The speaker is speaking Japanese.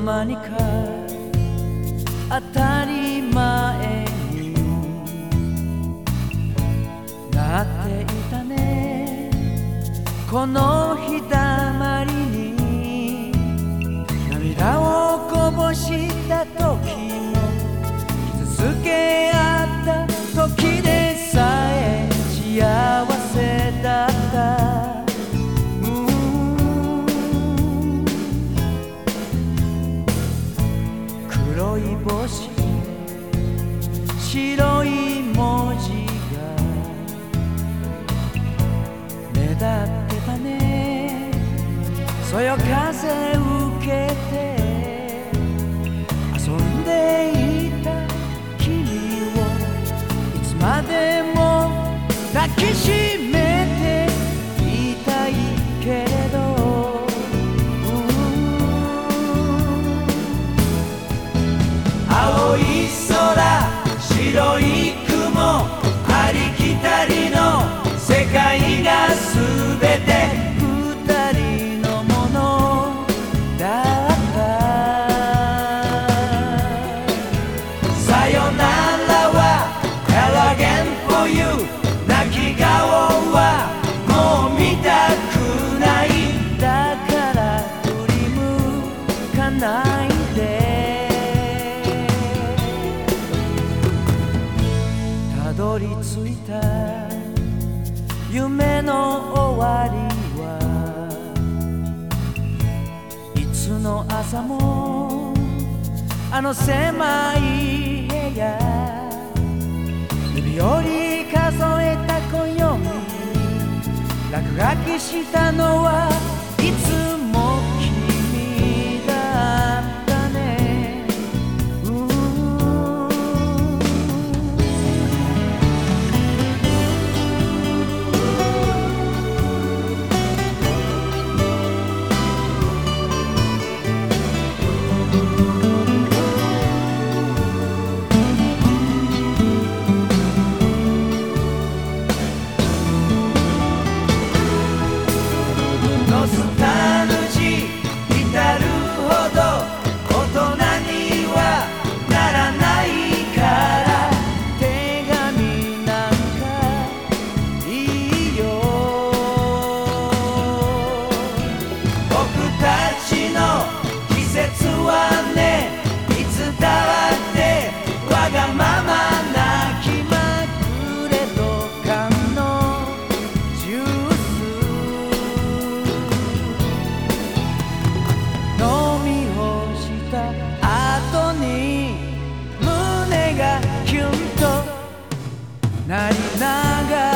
にか当たり前になっていたね。この日だまりに涙をこぼした時い帽子白い文字が目立ってたね。そよ風受けて遊んでいた君をいつまでも抱きしめないで。たどり着いた。夢の終わりは。いつの朝も。あの狭い部屋。指折り数えた暦。落書きしたのは。に胸